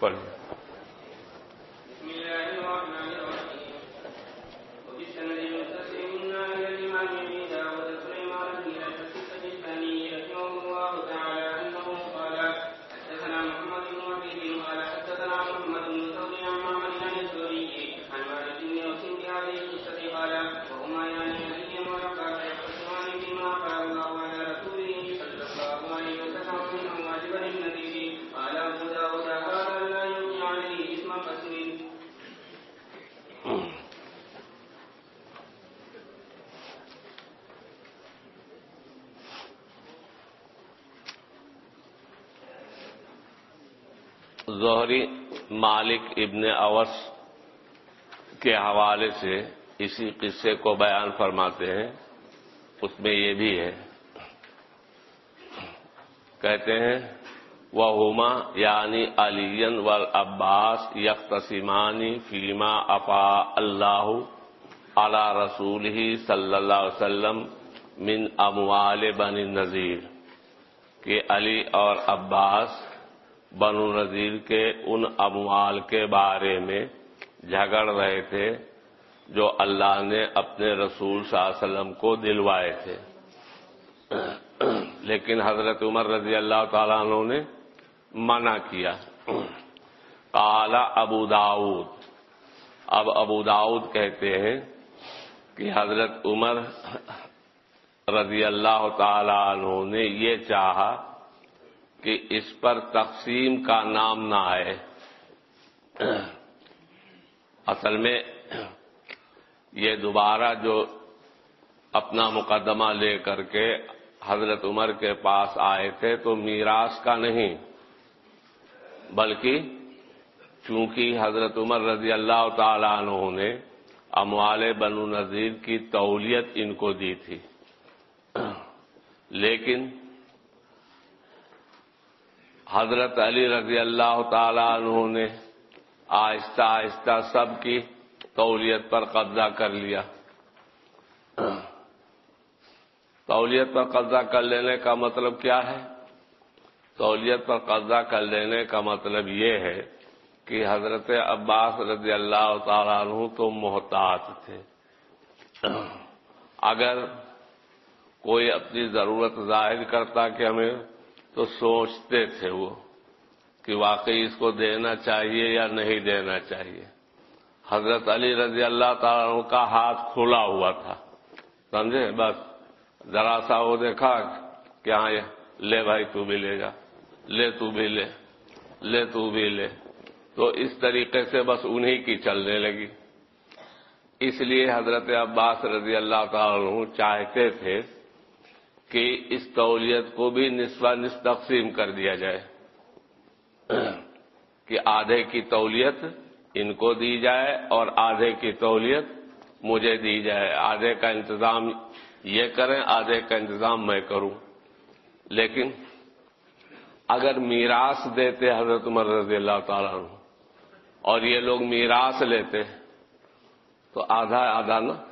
پڑھ بسم زہری مالک ابن اوس کے حوالے سے اسی قصے کو بیان فرماتے ہیں۔ اس میں یہ بھی ہے۔ کہتے ہیں وہ ہوما یعنی علی ول عباس یکتسیمانی فیما افا اللہ علی رسول ہی صلی اللہ علیہ وسلم من اموال بن نذیر، کہ علی اور عباس بنو نذیر کے ان اموال کے بارے میں جھگڑ رہے تھے جو اللہ نے اپنے رسول صلی اللہ علیہ وسلم کو دلوائے تھے۔ لیکن حضرت عمر رضی اللہ تعالیٰ عنہ نے منع کیا۔ کالا ابو داود اب ابو داود کہتے ہیں کہ حضرت عمر رضی اللہ تعالی عنہ نے یہ چاہا کہ اس پر تقسیم کا نام نہ آئے۔ اصل میں یہ دوبارہ جو اپنا مقدمہ لے کر کے حضرت عمر کے پاس آئے تھے تو میراث کا نہیں، بلکہ چونکہ حضرت عمر رضی اللہ تعالی عنہ نے اموال بنو نذیر کی تولیت ان کو دی تھی۔ لیکن حضرت علی رضی اللہ تعالی عنہ نے آہستہ آہستہ سب کی تولیت پر قبضہ کر لیا۔ تولیت پر قبضہ کر لینے کا مطلب کیا ہے؟ تولیت پر قبضہ کر لینے کا مطلب یہ ہے کہ حضرت عباس رضی اللہ تعالیٰ عنہ تو محتاط تھے۔ اگر کوئی اپنی ضرورت ظاہر کرتا کہ ہمیں تو سوچتے تھے وہ کہ واقعی اس کو دینا چاہیے یا نہیں دینا چاہیے۔ حضرت علی رضی اللہ تعالیٰ کا ہاتھ کھلا ہوا تھا۔ سمجھے؟ بس ذرا سا وہ دیکھا کہ ہاں لے بھائی تو بھی لے جا لے تو بھی لے لے تو بھی لے۔ تو اس طریقے سے بس انہی کی چلنے لگی۔ اس لیے حضرت عباس رضی اللہ تعالیٰ چاہتے تھے کہ اس تولیت کو بھی نسبہ نصف تقسیم کر دیا جائے۔ کہ آدھے کی تولیت ان کو دی جائے اور آدھے کی تولیت مجھے دی جائے۔ آدھے کا انتظام یہ کریں، آدھے کا انتظام میں کروں۔ لیکن اگر میراث دیتے حضرت عمر رضی اللہ تعالیٰ عنہ اور یہ لوگ میراث لیتے تو آدھا آدھا نا۔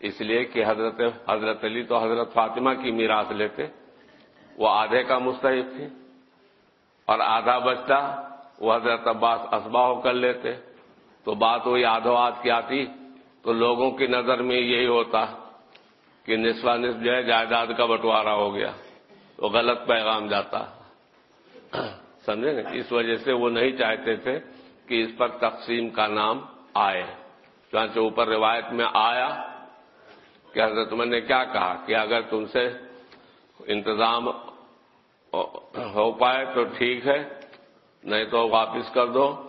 اس لیے کہ حضرت حضرت علی تو حضرت فاطمہ کی میراث لیتے، وہ آدھے کا مستحق تھی اور آدھا بچتا، وہ حضرت عباس اسباہ کر لیتے۔ تو بات وہی آدھو آدھ کی آتی، تو لوگوں کی نظر میں یہی ہوتا کہ نسبہ نصف جو ہے جائیداد کا بٹوارا ہو گیا تو غلط پیغام جاتا۔ سمجھے نا؟ اس وجہ سے وہ نہیں چاہتے تھے کہ اس پر تقسیم کا نام آئے چانچہ اوپر روایت میں آیا کہ حضرت عمر نے کیا کہا کہ اگر تم سے انتظام ہو پائے تو ٹھیک ہے، نہیں تو واپس کر دو۔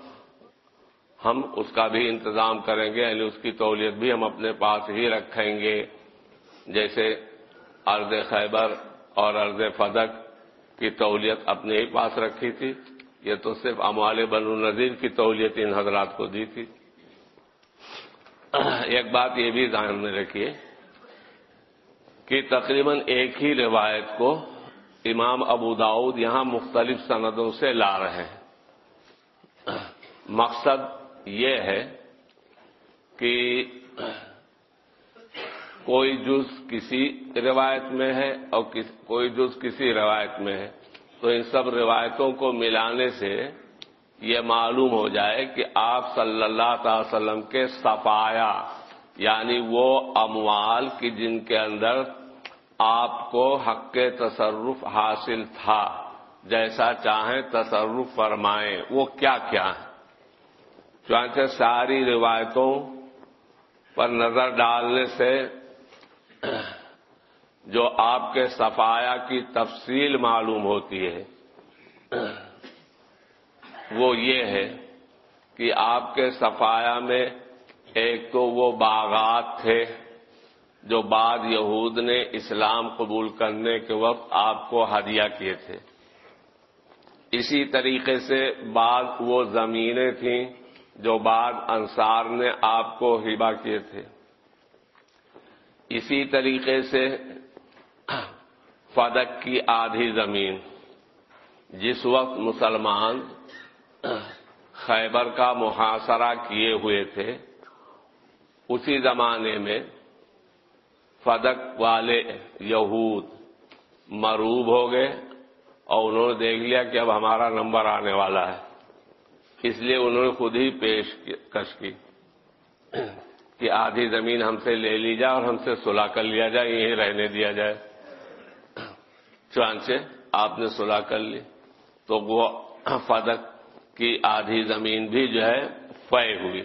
ہم اس کا بھی انتظام کریں گے یعنی اس کی تولیت بھی ہم اپنے پاس ہی رکھیں گے۔ جیسے ارض خیبر اور ارض فدق کی تولیت اپنے ہی پاس رکھی تھی، یہ تو صرف اموال بنو نذیر کی تولیت ان حضرات کو دی تھی۔ ایک بات یہ بھی ذہن میں رکھیے۔ کہ تقریباً ایک ہی روایت کو امام ابو داود یہاں مختلف سندوں سے لا رہے ہیں۔ مقصد یہ ہے کہ کوئی جز کسی روایت میں ہے اور کوئی جز کسی روایت میں ہے۔ تو ان سب روایتوں کو ملانے سے یہ معلوم ہو جائے کہ آپ صلی اللہ تعالی وسلم کے صفایا یعنی وہ اموال کی جن کے اندر آپ کو حق تصرف حاصل تھا، جیسا چاہیں تصرف فرمائیں۔ وہ کیا کیا؟ ہے چونکہ ساری روایتوں پر نظر ڈالنے سے جو آپ کے صفایا کی تفصیل معلوم ہوتی ہے، وہ یہ ہے کہ آپ کے صفایا میں ایک تو وہ باغات تھے۔ جو بعد یہود نے اسلام قبول کرنے کے وقت آپ کو ہدیہ کیے تھے۔ اسی طریقے سے بعض وہ زمینیں تھیں جو بعد انصار نے آپ کو ہبا کیے تھے۔ اسی طریقے سے فدق کی آدھی زمین۔ جس وقت مسلمان خیبر کا محاصرہ کیے ہوئے تھے، اسی زمانے میں فدق والے یہود مروب ہو گئے اور انہوں نے دیکھ لیا کہ اب ہمارا نمبر آنے والا ہے۔ اس لیے انہوں نے خود ہی پیش کش کی کہ آدھی زمین ہم سے لے لی جائے اور ہم سے سلا کر لیا جائے، یہیں رہنے دیا جائے۔ چانچے آپ نے سلا کر لی۔ تو وہ فدق کی آدھی زمین بھی جو ہے فے ہوئی۔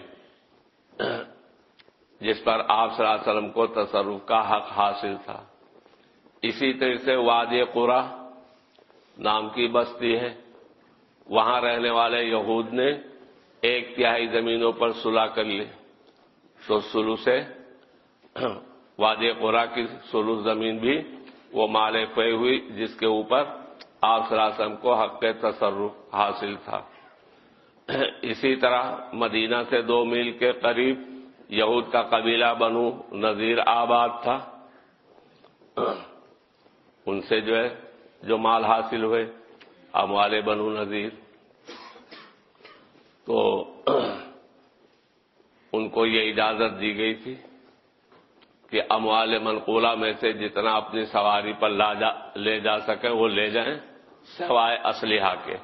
جس پر آپ صلی اللہ علیہ وسلم کو تصرف کا حق حاصل تھا۔ اسی طرح سے وادی قرا نام کی بستی ہے۔ وہاں رہنے والے یہود نے ایک تہائی زمینوں پر سلا کر لی۔ تو سلو سے وادی قرا کی سلو زمین بھی وہ مالے فے ہوئی جس کے اوپر آپ صلی اللہ علیہ وسلم کو حق تصرف حاصل تھا۔ اسی طرح مدینہ سے دو میل کے قریب یہود کا قبیلہ بنو نذیر آباد تھا۔ ان سے جو ہے، جو مال حاصل ہوئے، اموال بنو نذیر۔ تو ان کو یہ اجازت دی گئی تھی کہ اموال منقولہ میں سے جتنا اپنی سواری پر لے جا سکے، وہ لے جائیں، سوائے اسلحہ کے۔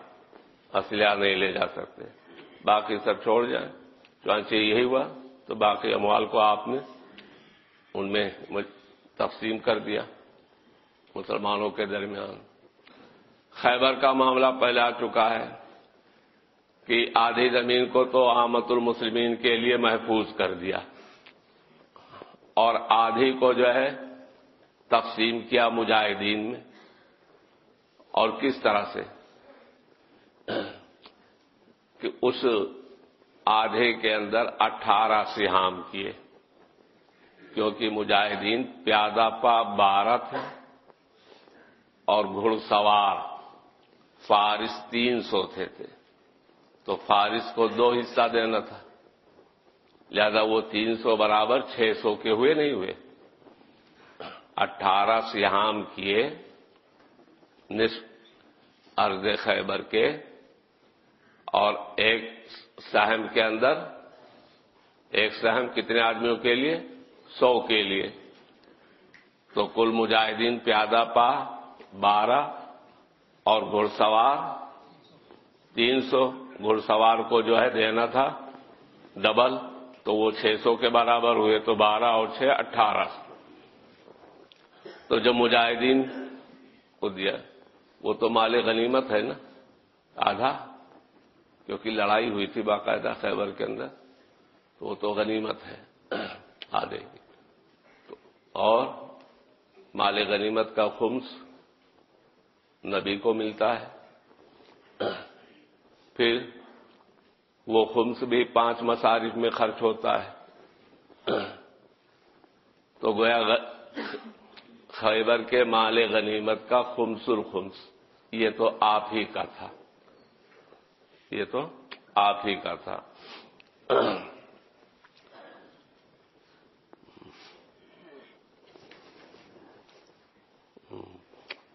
اسلحہ نہیں لے جا سکتے۔ باقی سب چھوڑ جائیں۔ چانچہ یہی ہوا۔ تو باقی اموال کو آپ نے ان میں تقسیم کر دیا مسلمانوں کے درمیان۔ خیبر کا معاملہ پہلے آ چکا ہے کہ آدھی زمین کو تو آمد المسلمین کے لیے محفوظ کر دیا اور آدھی کو جو ہے تقسیم کیا مجاہدین میں۔ اور کس طرح سے کہ اس آدھے کے اندر اٹھارہ سہام کیے، کیونکہ مجاہدین پیادہ پا بارہ تھے اور گھڑ سوار فارس تین سو تھے تھے۔ تو فارس کو دو حصہ دینا تھا، لہذا وہ تین سو برابر چھ سو کے ہوئے نہیں ہوئے۔ اٹھارہ سیام کیے نصف ارض خیبر کے، اور ایک سہم کے اندر، ایک سہم کتنے آدمیوں کے لیے؟ سو کے لیے۔ تو کل مجاہدین پیادہ پا، بارہ اور گھڑ سوار تین سو گھڑ سوار کو جو ہے دینا تھا، ڈبل، تو وہ چھ سو کے برابر ہوئے، تو بارہ اور چھ، اٹھارہ تو جو مجاہدین کو دیا، وہ تو مال غنیمت ہے نا؟ آدھا۔ کیونکہ لڑائی ہوئی تھی باقاعدہ خیبر کے اندر، تو وہ تو غنیمت ہے آدھے کی اور مال غنیمت کا خمس نبی کو ملتا ہے۔ پھر وہ خمس بھی پانچ مسارف میں خرچ ہوتا ہے۔ تو گویا خیبر کے مال غنیمت کا خمس الخمس، یہ تو آپ ہی کا تھا۔ یہ تو آپ ہی کا تھا۔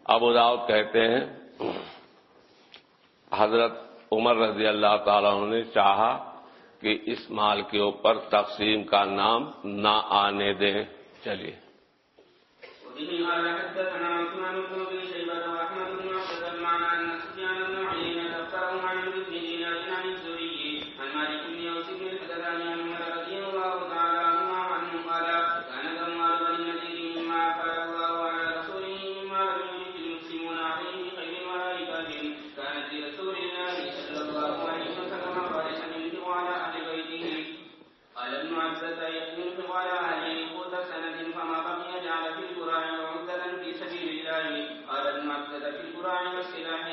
ابو داؤد کہتے ہیں، حضرت عمر رضی اللہ تعالیٰ نے چاہا کہ اس مال کے اوپر تقسیم کا نام نہ آنے دیں۔ چلیے۔ قال في القرآن والسلاح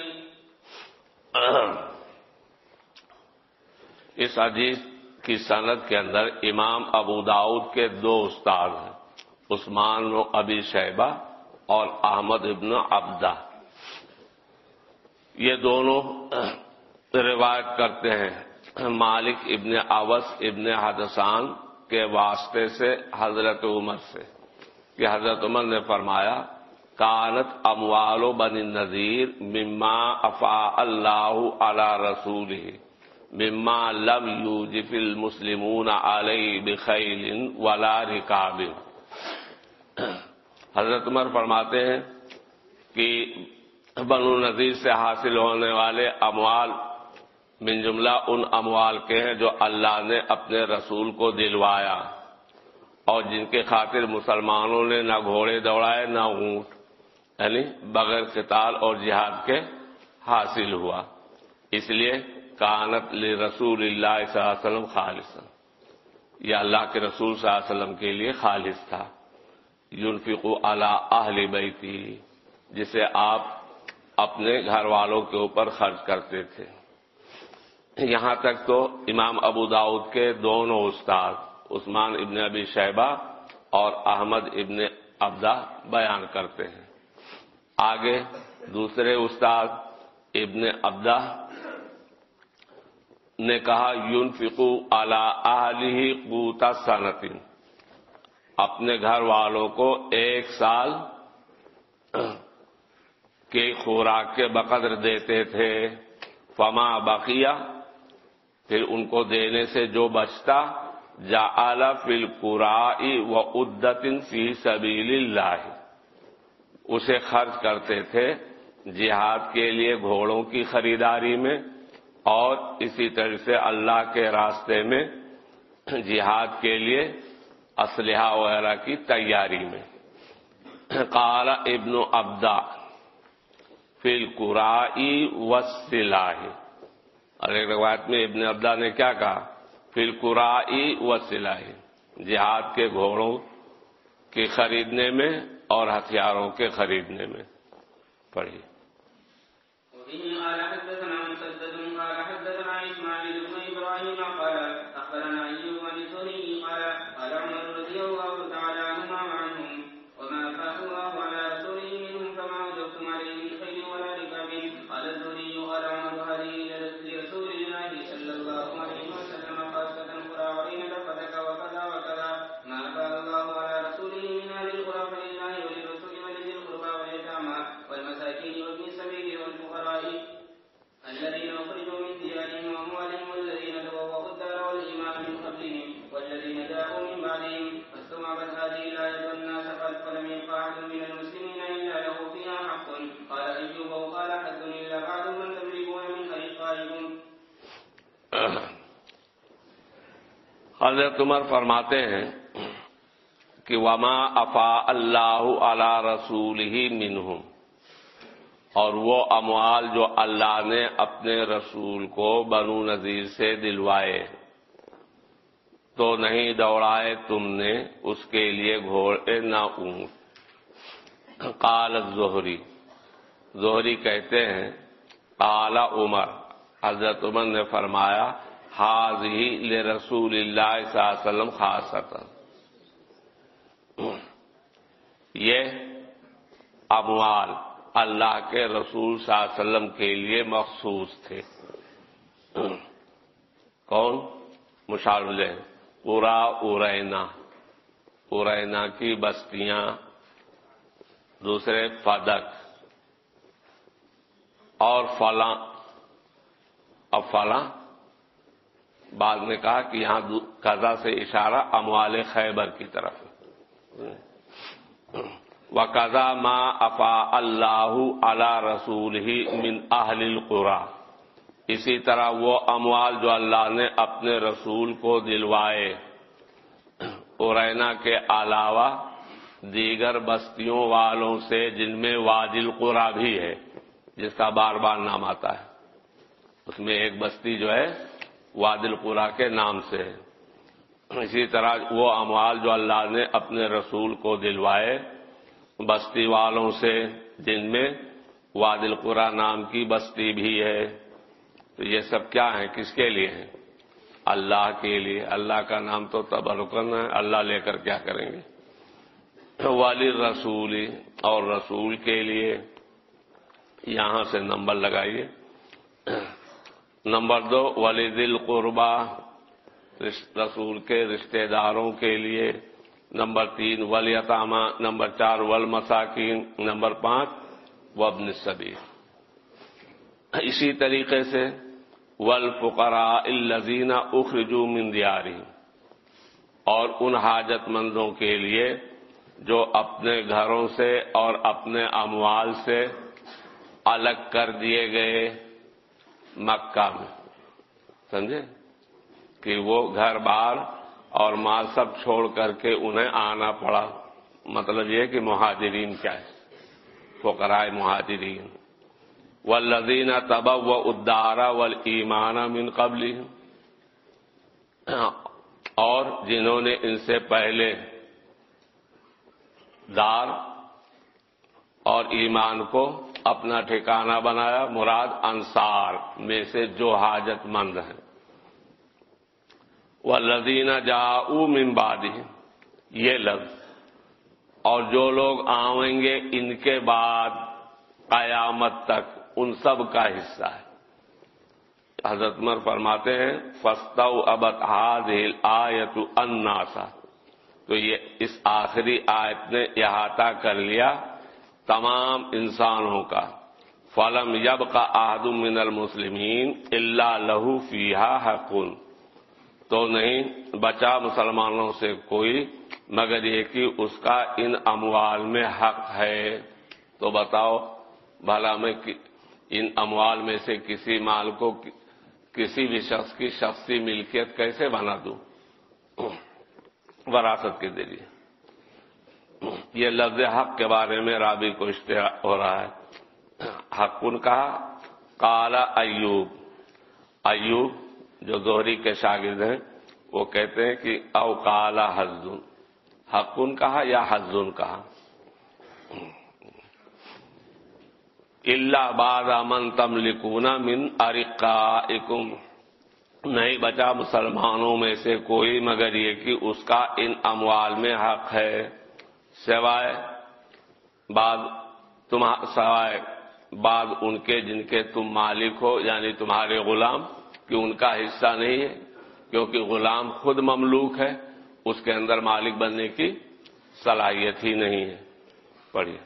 اس حدیث کی صنعت کے اندر امام ابو داود کے دو استاد ہیں، عثمان و ابی شیبہ اور احمد ابن عبدہ۔ یہ دونوں روایت کرتے ہیں۔ مالک ابن اوس ابن حدسان کے واسطے سے حضرت عمر سے۔ کہ حضرت عمر نے فرمایا کانت اموال و بن نذیر مما افا اللہ علی رسول مما لم یوجف المسلمون علی بخیل ولا رکاب۔ حضرت عمر فرماتے ہیں کہ بنو نذیر سے حاصل ہونے والے اموال من جملہ ان اموال کے ہیں جو اللہ نے اپنے رسول کو دلوایا، اور جن کے خاطر مسلمانوں نے نہ گھوڑے دوڑائے، نہ اونٹ۔ یعنی بغیر قتال اور جہاد کے حاصل ہوا۔ اس لیے کانت رسول اللہ صلی اللہ علیہ وسلم خالص یہ اللہ کے رسول صلی اللہ علیہ وسلم کے لیے خالص تھا۔ یونفقو علی اہل بیتی، جسے آپ اپنے گھر والوں کے اوپر خرچ کرتے تھے۔ یہاں تک تو امام ابو داود کے دونوں استاد، عثمان ابن ابی شیبہ اور احمد ابن ابدا بیان کرتے ہیں۔ آگے دوسرے استاد ابن ابدا نے کہا یون فکو اعلی قوتا صنعتین اپنے گھر والوں کو ایک سال کے خوراک کے بقدر دیتے تھے۔ فما بقیہ۔ پھر ان کو دینے سے جو بچتا جا فل قرائی و ادتن فی سبیل اللہ۔ اسے خرچ کرتے تھے جہاد کے لیے گھوڑوں کی خریداری میں اور اسی طرح سے اللہ کے راستے میں جہاد کے لیے اسلحہ وغیرہ کی تیاری میں۔ قال ابن ابدا فل قرائی وسلاح اور ایک روایت میں ابن ابدا نے کیا کہا؟ فل قرائی وسلاح جہاد کے گھوڑوں کے خریدنے میں اور ہتھیاروں کے خریدنے میں پڑھی۔ حضرت عمر فرماتے ہیں کہ وما افا اللہ علی رسول ہی منہم اور وہ اموال جو اللہ نے اپنے رسول کو بنو نذیر سے دلوائے، تو نہیں دوڑائے تم نے اس کے لیے گھوڑے نہ اونٹ۔ قال زہری زہری کہتے ہیں، قال عمر۔ حضرت عمر نے فرمایا حاض ہی رسول اللہ صلی اللہ علیہ وسلم خاص یہ اموال اللہ کے رسول صلی اللہ علیہ وسلم کے لیے مخصوص تھے۔ کون؟ مشاورے پورا ارینا ارینا کی بستیاں۔ دوسرے، فدق۔ اور فلاں۔ اب فلاں؟ بعد میں کہا کہ یہاں قضا سے اشارہ اموال خیبر کی طرف و قضا ما افا اللہ علی رسول ہی من اہل القرا۔ اسی طرح وہ اموال جو اللہ نے اپنے رسول کو دلوائے۔ ارینا کے علاوہ دیگر بستیوں والوں سے جن میں وادی القرا بھی ہے، جس کا بار بار نام آتا ہے۔ اس میں ایک بستی جو ہے وادی القرا کے نام سے ہے۔ اسی طرح وہ اموال جو اللہ نے اپنے رسول کو دلوائے، بستی والوں سے، جن میں وادل قرا نام کی بستی بھی ہے۔ تو یہ سب کیا ہیں؟ کس کے لیے ہیں؟ اللہ کے لیے۔ اللہ کا نام تو تبرکن ہے۔ اللہ لے کر کیا کریں گے؟ والی رسول اور رسول کے لیے۔ یہاں سے نمبر لگائیے۔ نمبر دو، ولی دل قربا رسول کے رشتہ داروں کے لیے۔ نمبر تین ولیطامہ نمبر چار ول مساکین۔ نمبر پانچ وبن صبی اسی طریقے سے ول فقرا الزینہ اخرجو مندیاری اور ان حاجت مندوں کے لیے، جو اپنے گھروں سے اور اپنے اموال سے الگ کر دیے گئے۔ مکہ میں۔ سمجھے؟ کہ وہ گھر بار اور مال سب چھوڑ کر کے انہیں آنا پڑا۔ مطلب یہ کہ مہاجرین کیا ہے فقرائے مہاجرین۔ و لذین تب و ادارا و ایمانہ من قبل اور جنہوں نے ان سے پہلے دار اور ایمان کو اپنا ٹھکانہ بنایا، مراد انصار میں سے جو حاجت مند ہیں۔ وہ لدینہ جا ممبادی یہ لفظ۔ اور جو لوگ آئیں گے ان کے بعد قیامت تک، ان سب کا حصہ ہے۔ حضرت مر فرماتے ہیں فستا ابت ہاد آیت اناسا تو یہ اس آخری آیت نے احاطہ کر لیا۔ تمام انسانوں کا۔ فلم یب کا آہد من المسلمین اللہ لہو فیحا حقن تو نہیں، بچا مسلمانوں سے کوئی، مگر یہ کہ اس کا ان اموال میں حق ہے۔ تو بتاؤ، بھلا میں ان اموال میں سے کسی مال کو کسی بھی شخص کی شخصی ملکیت کیسے بنا دوں؟ وراثت کے ذریعے۔ یہ لفظ حق کے بارے میں رابی کو اشتہار ہو رہا ہے۔ حق ان کہا؟ کالا ایوب۔ ایوب جو زہری کے شاگرد ہیں، وہ کہتے ہیں کہ او کالا حزن۔ حقن کہا یا حزن کہا؟ اللہ باد امن تم لکونا من ارقا نہیں بچا مسلمانوں میں سے کوئی، مگر یہ کہ اس کا ان اموال میں حق ہے۔ سوائے بعد تم سوائے بعد ان کے جن کے تم مالک ہو یعنی تمہارے غلام، کہ ان کا حصہ نہیں ہے، کیونکہ غلام خود مملوک ہے، اس کے اندر مالک بننے کی صلاحیت ہی نہیں ہے۔ پڑھیے۔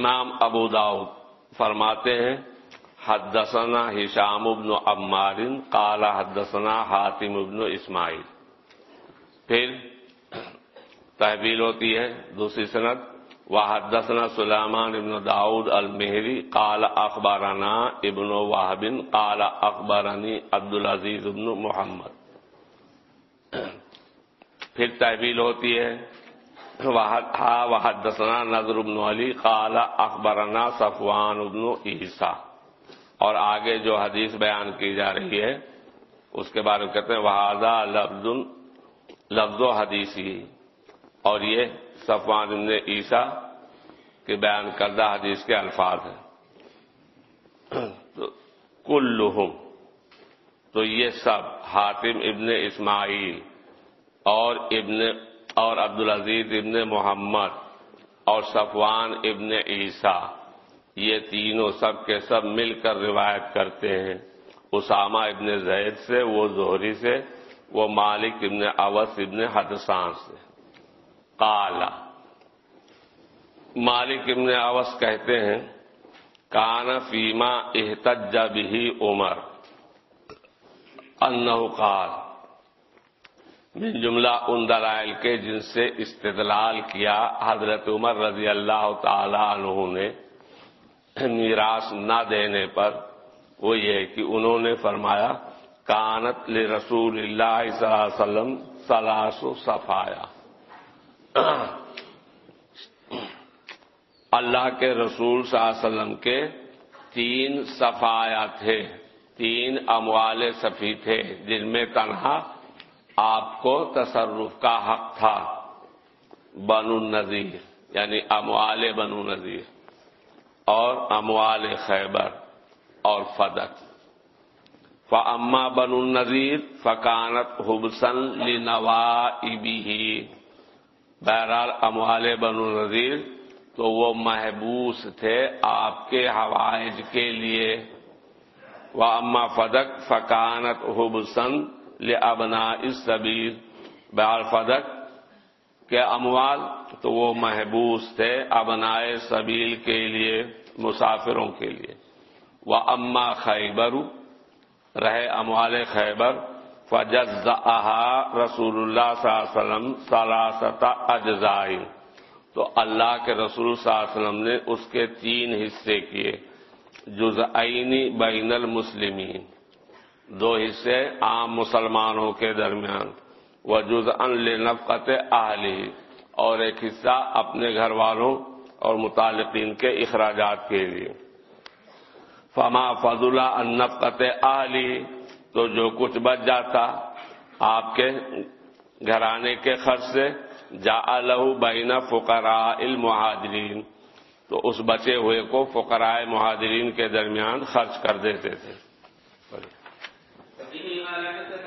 امام ابو داؤد فرماتے ہیں، حدثنا ہشام ابن عمارن کالا حدثنا حاتم ابن اسماعیل۔ پھر تحویل ہوتی ہے دوسری صنعت وہ حدثنا سلیمان ابن داؤد المہری کالا اخبارانہ ابن واہبن کالا اخبارانی عبد العزیز ابن محمد۔ پھر تحویل ہوتی ہے وحدثنا نظر ابن علی قال اخبرنا صفوان ابن عیسیٰ اور آگے جو حدیث بیان کی جا رہی ہے، اس کے بارے میں کہتے ہیں وحادہ لفظ لفظ و حدیثی اور یہ صفوان ابن عیسیٰ کے بیان کردہ حدیث کے الفاظ ہیں۔ کلہم، تو یہ سب حاتم ابن اسماعیل اور ابن اور عبدالعزیز ابن محمد اور صفوان ابن عیسیٰ، یہ تینوں سب کے سب مل کر روایت کرتے ہیں۔ اسامہ ابن زید سے، وہ زہری سے، وہ مالک ابن اوس ابن حدسان سے۔ کالا مالک ابن اوس کہتے ہیں، کان فیما احتج بھی عمر انہ قال من جملہ ان دلائل کے جن سے استدلال کیا حضرت عمر رضی اللہ تعالی عنہ نے میراث نہ دینے پر، وہ یہ کہ انہوں نے فرمایا، کانت رسول اللہ صلی اللہ علیہ وسلم سلاس و صفایا۔ اللہ کے رسول صلی اللہ علیہ وسلم کے تین صفایا تھے، تین اموال صفی تھے، جن میں تنہا آپ کو تصرف کا حق تھا، بنو النذیر یعنی اموال بنو نذیر اور اموال خیبر اور فدق۔ فاما بن النذیر فکانت حبسن لنوا بہرحال اموال بن النذیر تو وہ محبوس تھے آپ کے حوائج کے لیے۔ وہ اما فدق فکانت حبسن لبنا اس سبیر بہر فدق کے اموال تو وہ محبوس تھے ابنائے سبیل کے لیے، مسافروں کے لیے. وہ اما خیبر رہے اموال خیبر. فجز رسول اللہ صلی اللہ علیہ وسلم سلاست اجزائی تو اللہ کے رسول صلی اللہ علیہ وسلم نے اس کے تین حصے کیے. جزعینی بین المسلمین. دو حصے عام مسلمانوں کے درمیان وہ جز ان لنفقت اہلی، اور ایک حصہ اپنے گھر والوں اور متعلقین کے اخراجات کے لیے۔ فما فض النفقت اہلی، تو جو کچھ بچ جاتا، آپ کے گھرانے کے خرچ سے جا لہو بین فقراء المہاجرین تو اس بچے ہوئے کو فقراء مہاجرین کے درمیان خرچ کر دیتے تھے۔ به على حدثنا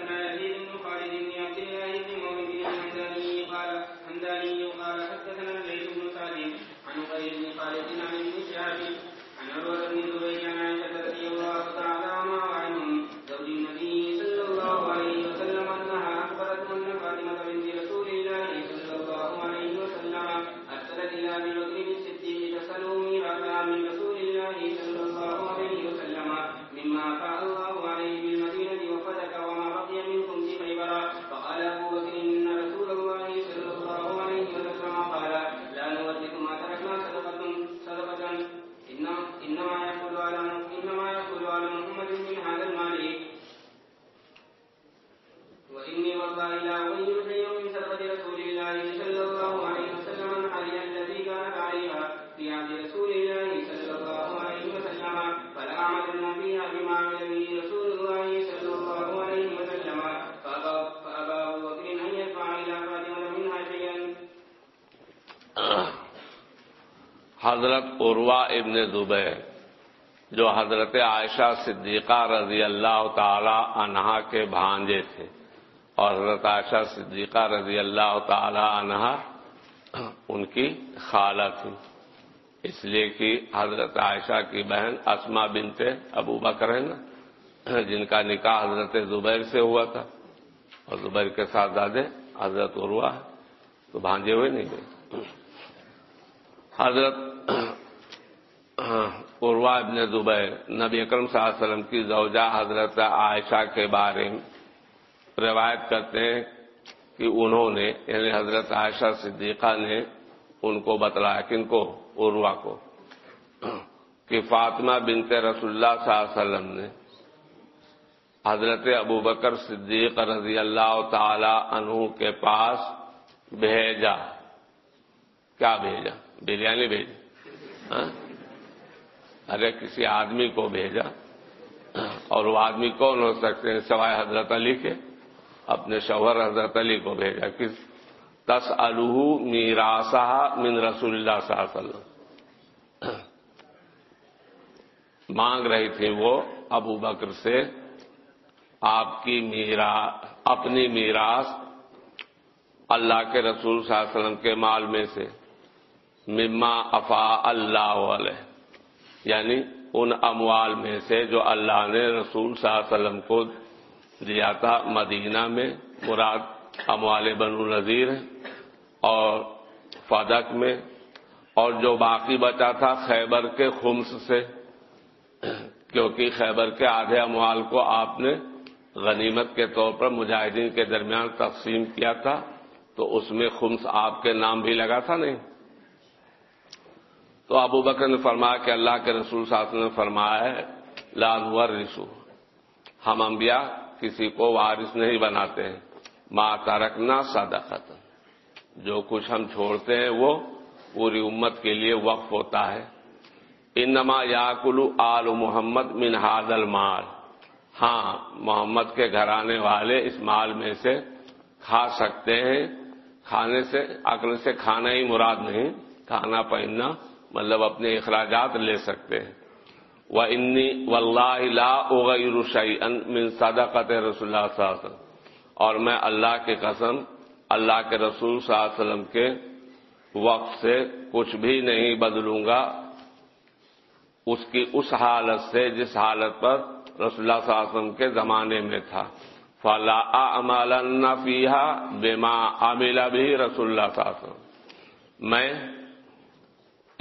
حضرت عروا ابن زبیر، جو حضرت عائشہ صدیقہ رضی اللہ تعالی عنہا کے بھانجے تھے، اور حضرت عائشہ صدیقہ رضی اللہ تعالی عنہا ان کی خالہ تھی۔ اس لیے کہ حضرت عائشہ کی بہن اسما بنت ابو بکر ہے نا، جن کا نکاح حضرت زبیر سے ہوا تھا۔ اور زبیر کے ساتھ دادے حضرت عروا تو بھانجے ہوئے نہیں گئے۔ حضرت عروا ابن زبیر نبی اکرم صلی اللہ علیہ وسلم کی زوجہ حضرت عائشہ کے بارے میں روایت کرتے ہیں کہ انہوں نے یعنی حضرت عائشہ صدیقہ نے ان کو بتلایا، کن کو؟ عروا کو۔ کہ فاطمہ بنت رسول اللہ صلی اللہ علیہ وسلم نے حضرت ابو بکر صدیق رضی اللہ تعالی عنہ کے پاس بھیجا۔ کیا بھیجا؟ بریانی بھیجی ہاں؟ ارے، کسی آدمی کو بھیجا۔ اور وہ آدمی کون ہو سکتے ہیں؟ سوائے حضرت علی کے۔ اپنے شوہر حضرت علی کو بھیجا۔ کس؟ تس الح میراسا من رسول اللہ صلی اللہ علیہ وسلم۔ مانگ رہی تھی وہ ابو بکر سے، آپ کی میرا، اپنی میراث اللہ کے رسول صلی اللہ علیہ وسلم کے مال میں سے۔ مما افا اللہ علیہ۔ یعنی ان اموال میں سے جو اللہ نے رسول صلی اللہ علیہ وسلم کو دیا تھا مدینہ میں، مراد اموال بن نذیر اور فدق میں۔ اور جو باقی بچا تھا خیبر کے خمس سے، کیونکہ خیبر کے آدھے اموال کو آپ نے غنیمت کے طور پر مجاہدین کے درمیان تقسیم کیا تھا، تو اس میں خمس آپ کے نام بھی لگا تھا نہیں؟ تو ابو بکر نے فرمایا کہ اللہ کے رسول صاحب نے فرمایا ہے لال رسو ہم انبیاء کسی کو وارث نہیں بناتے ہیں۔ ماں ترکنا سادہ ختم جو کچھ ہم چھوڑتے ہیں، وہ پوری امت کے لیے وقف ہوتا ہے۔ انما یاکلو آل محمد من ہاد المال۔ ہاں محمد کے گھرانے والے اس مال میں سے کھا سکتے ہیں۔ کھانے سے، عقل سے کھانا ہی مراد نہیں، کھانا پہننا۔ مطلب اپنے اخراجات لے سکتے ہیں۔ وہ انی و اللہ رشائی من صدقت رسول اللہ صلی اللہ علیہ وسلم۔ اور میں اللہ کی قسم، اللہ کے رسول صلی اللہ علیہ وسلم کے وقت سے کچھ بھی نہیں بدلوں گا۔ اس کی اس حالت سے جس حالت پر رسول اللہ صلی اللہ علیہ وسلم کے زمانے میں تھا۔ فلا امالن فیحا بے ماں عاملہ بھی رسول اللہ صلی اللہ علیہ وسلم۔ میں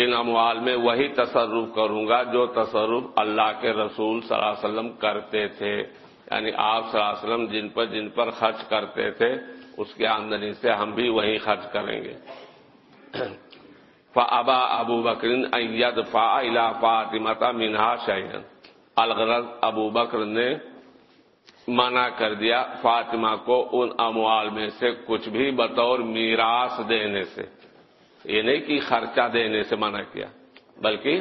ان اموال میں وہی تصرف کروں گا جو تصرف اللہ کے رسول صلی اللہ علیہ وسلم کرتے تھے۔ یعنی آپ صلی اللہ علیہ وسلم جن پر جن پر خرچ کرتے تھے، اس کی آمدنی سے ہم بھی وہی خرچ کریں گے۔ فبا ابو بکرین اید فا الا فاطمتا منہا شہین الغرض ابو بکر نے منع کر دیا فاطمہ کو ان اموال میں سے کچھ بھی بطور میراث دینے سے۔ یہ نہیں کہ خرچہ دینے سے منع کیا، بلکہ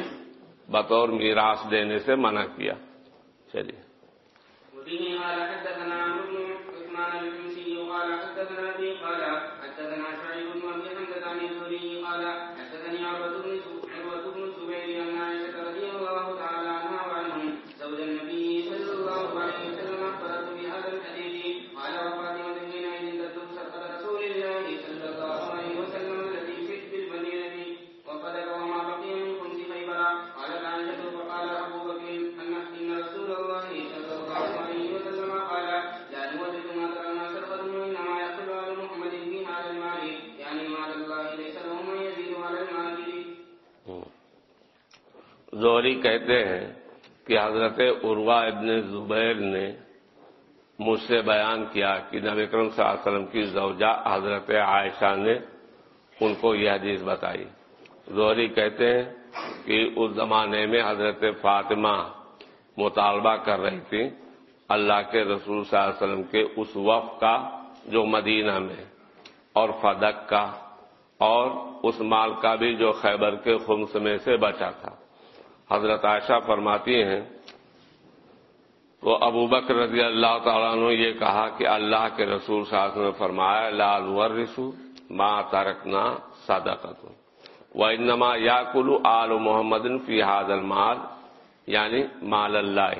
بطور میراث دینے سے منع کیا۔ چلیے۔ قال حدثنا زہری کہتے ہیں کہ حضرت عروا ابن زبیر نے مجھ سے بیان کیا کہ نبی کرم صلی اللہ علیہ وسلم کی زوجہ حضرت عائشہ نے ان کو یہ حدیث بتائی۔ زہری کہتے ہیں کہ اس زمانے میں حضرت فاطمہ مطالبہ کر رہی تھی اللہ کے رسول صلی اللہ علیہ وسلم کے اس وقت کا جو مدینہ میں اور فدق کا اور اس مال کا بھی جو خیبر کے خمس میں سے بچا تھا۔ حضرت عائشہ فرماتی ہیں، تو ابو بکر رضی اللہ تعالیٰ نے یہ کہا کہ اللہ کے رسول صلی نے فرمایا لال ورسو ماں ترکنا صدقت و انما یا کلو آل محمد فی حاد المال یعنی مال اللہ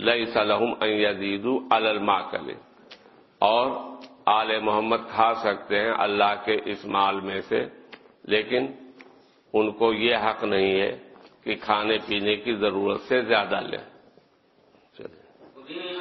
لئی صلحم یزید الماکل، اور آل محمد کھا سکتے ہیں اللہ کے اس مال میں سے، لیکن ان کو یہ حق نہیں ہے کہ کھانے پینے کی ضرورت سے زیادہ لیں چلیے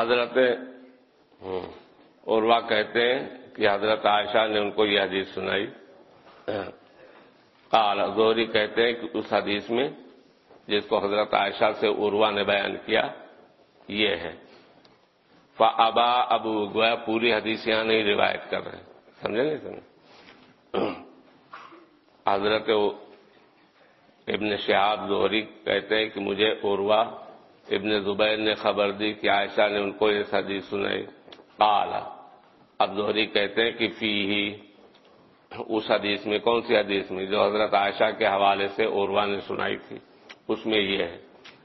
حضرت عروا کہتے ہیں کہ حضرت عائشہ نے ان کو یہ حدیث سنائی۔ قال، زہری کہتے ہیں کہ اس حدیث میں جس کو حضرت عائشہ سے عروا نے بیان کیا، یہ ہے۔ ابا ابو گویا، پوری حدیث یہاں نہیں روایت کر رہے۔ سمجھے نہیں، سمجھے۔ حضرت ابن شہاب زہری کہتے ہیں کہ مجھے عروا ابن زبیر نے خبر دی کہ عائشہ نے ان کو یہ حدیث سنائی۔ قال، اب زہری کہتے ہیں کہ فی ہی اس حدیث میں، کون سی حدیث میں؟ جو حضرت عائشہ کے حوالے سے عروا نے سنائی تھی۔ اس میں یہ ہے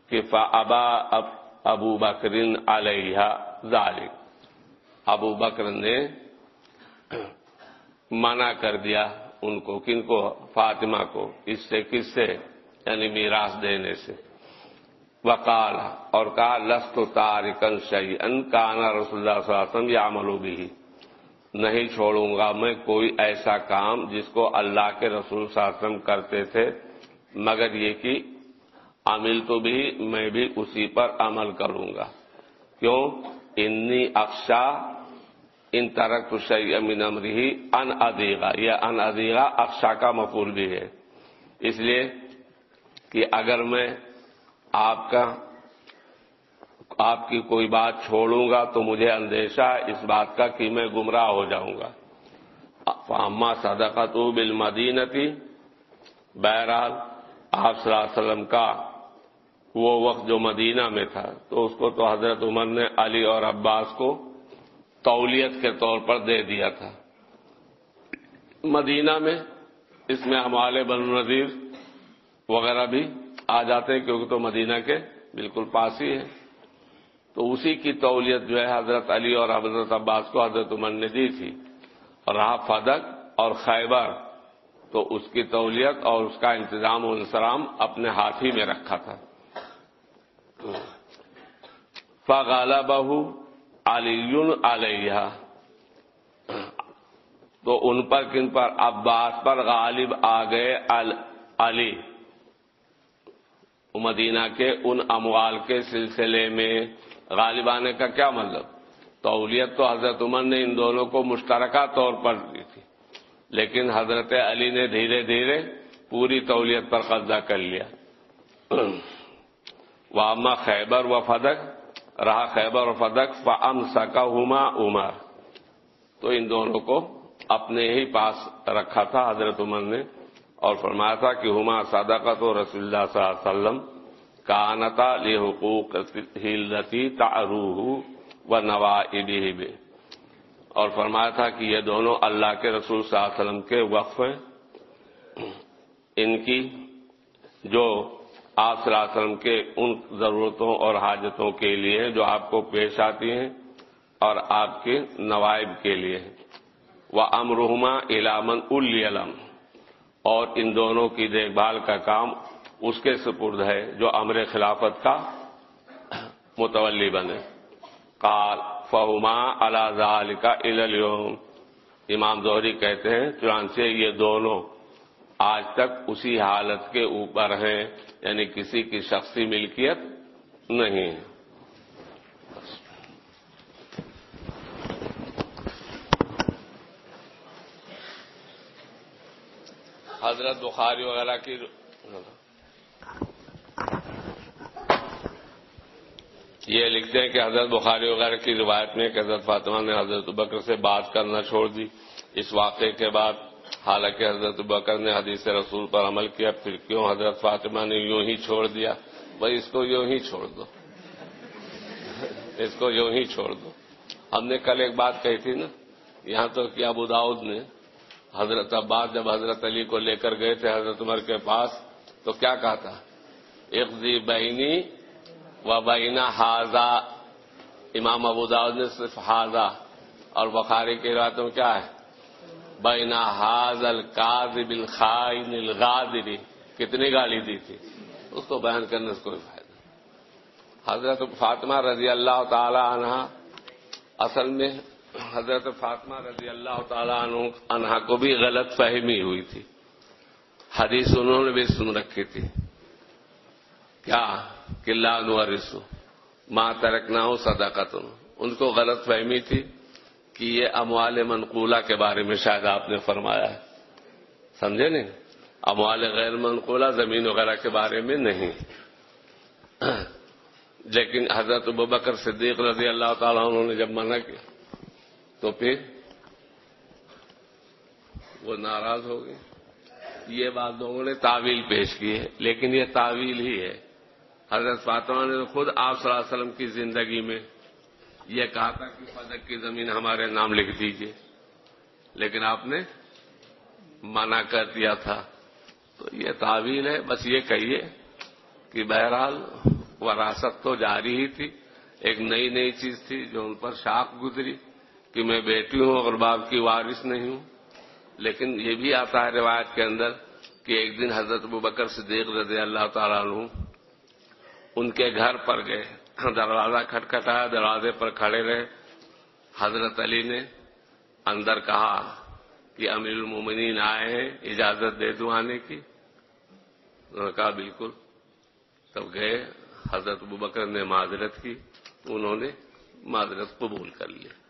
کہ ابا ابو بکرن علیہ ظالم ابو بکر نے منع کر دیا ان کو، کن کو؟ فاطمہ کو، اس سے، کس سے؟ یعنی میراث دینے سے۔ وکال اور کہا، لست تارکن شعی ان کانا رسول اللہ صلی اللہ علیہ وسلم یا عمل بھی نہیں چھوڑوں گا میں کوئی ایسا کام جس کو اللہ کے رسول صلی اللہ علیہ وسلم کرتے تھے، مگر یہ کہ عمل تو بھی، میں بھی اسی پر عمل کروں گا۔ کیوں؟ انی اقشا ان ترک شعی امین امری ان ادیغا یہ ان ادیغا اقشا کا مقول بھی ہے۔ اس لیے کہ اگر میں آپ کا آپ کی کوئی بات چھوڑوں گا تو مجھے اندیشہ اس بات کا کہ میں گمراہ ہو جاؤں گا۔ فاما صدقت بل بہرحال آپ صلی اللہ علیہ وسلم کا وہ وقت جو مدینہ میں تھا، تو اس کو تو حضرت عمر نے علی اور عباس کو تولیت کے طور پر دے دیا تھا۔ مدینہ میں اس میں ہمارے بن نذیر وغیرہ بھی آ جاتے ہیں کیونکہ تو مدینہ کے بالکل پاس ہی ہے تو اسی کی تولیت جو ہے حضرت علی اور حضرت عباس کو حضرت عمر نے دی تھی۔ اور رہا فدق اور خیبر، تو اس کی تولیت اور اس کا انتظام و انسرام اپنے ہاتھ ہی میں رکھا تھا۔ فغالا بہو علی علیہ تو ان پر کن پر؟ عباس پر غالب آ گئے علی۔ مدینہ کے ان اموال کے سلسلے میں غالب آنے کا کیا مطلب؟ تولیت تو حضرت عمر نے ان دونوں کو مشترکہ طور پر دی تھی، لیکن حضرت علی نے دھیرے دھیرے پوری تولیت پر قبضہ کر لیا۔ واما خیبر و فدق، رہا خیبر و فدق فم سکا ہما عمر۔ تو ان دونوں کو اپنے ہی پاس رکھا تھا حضرت عمر نے۔ اور فرمایا تھا کہ ہما صدقت و رسول اللہ صلی اللہ علیہ وسلم کانتا لی حقوق ہلتی تعروح و نوا اور فرمایا تھا کہ یہ دونوں اللہ کے رسول صلی اللہ علیہ وسلم کے وقف ہیں۔ ان کی جو آپ صلی اللہ علیہ وسلم کے ان ضرورتوں اور حاجتوں کے لیے جو آپ کو پیش آتی ہیں اور آپ کے نوائب کے لیے۔ وہ امرحما علامن العلم اور ان دونوں کی دیکھ بھال کا کام اس کے سپرد ہے جو امر خلافت کا متولی بنے۔ کال فہما اللہ کا الوم امام زہری کہتے ہیں، چنانچہ یہ دونوں آج تک اسی حالت کے اوپر ہیں یعنی کسی کی شخصی ملکیت نہیں ہے۔ حضرت بخاری وغیرہ کی یہ لکھتے ہیں کہ حضرت بخاری وغیرہ کی روایت میں کہ حضرت فاطمہ نے حضرت بکر سے بات کرنا چھوڑ دی۔ اس واقعے کے بعد حالانکہ حضرت بکر نے حدیث رسول پر عمل کیا، پھر کیوں حضرت فاطمہ نے یوں ہی چھوڑ دیا؟ بھائی اس کو یوں ہی چھوڑ دو۔ اس کو یوں ہی چھوڑ دو۔ ہم نے کل ایک بات کہی تھی نا، یہاں تو کیا ابو داؤد نے حضرت عباس جب حضرت علی کو لے کر گئے تھے حضرت عمر کے پاس، تو کیا کہا تھا اقضی بہنی و بینا حاضہ امام ابو داؤد نے صرف حاضہ اور بخاری کے روایتوں میں کیا ہے؟ بینا حاض القاضب الخائن الغادری کتنی گالی دی تھی، اس کو بیان کرنے سے کوئی فائدہ حضرت فاطمہ رضی اللہ تعالی عنہ اصل میں حضرت فاطمہ رضی اللہ تعالیٰ عنہ کو بھی غلط فہمی ہوئی تھی۔ حدیث انہوں نے بھی سن رکھی تھی۔ کیا؟ قلعہ نورسو ماں ترکنا ہوں صداقت ان کو غلط فہمی تھی کہ یہ اموال منقولہ کے بارے میں شاید آپ نے فرمایا ہے۔ سمجھے نہیں؟ اموال غیر منقولہ زمین وغیرہ کے بارے میں نہیں۔ لیکن حضرت بکر صدیق رضی اللہ تعالیٰ انہوں نے جب منع کیا تو پھر وہ ناراض ہو گئے۔ یہ بات لوگوں نے تعویل پیش کی ہے، لیکن یہ تعویل ہی ہے۔ حضرت فاطمہ نے خود آپ صلی اللہ علیہ وسلم کی زندگی میں یہ کہا تھا کہ فدق کی زمین ہمارے نام لکھ دیجیے لیکن آپ نے منع کر دیا تھا۔ تو یہ تعویل ہے، بس یہ کہیے کہ بہرحال وراثت تو جاری ہی تھی۔ ایک نئی نئی چیز تھی جو ان پر شاخ گزری۔ کہ میں بیٹی ہوں اور باپ کی وارث نہیں ہوں۔ لیکن یہ بھی آتا ہے روایت کے اندر کہ ایک دن حضرت ابو بکر صدیق رضی اللہ تعالیٰ عنہ ان کے گھر پر گئے۔ دروازہ کھٹکھٹایا، دروازے پر کھڑے رہے۔ حضرت علی نے اندر کہا کہ امیر المومنین آئے ہیں، اجازت دے دوں آنے کی۔ انہوں نے کہا بالکل۔ تب گئے، حضرت ابو بکر نے معذرت کی، انہوں نے معذرت قبول کر لی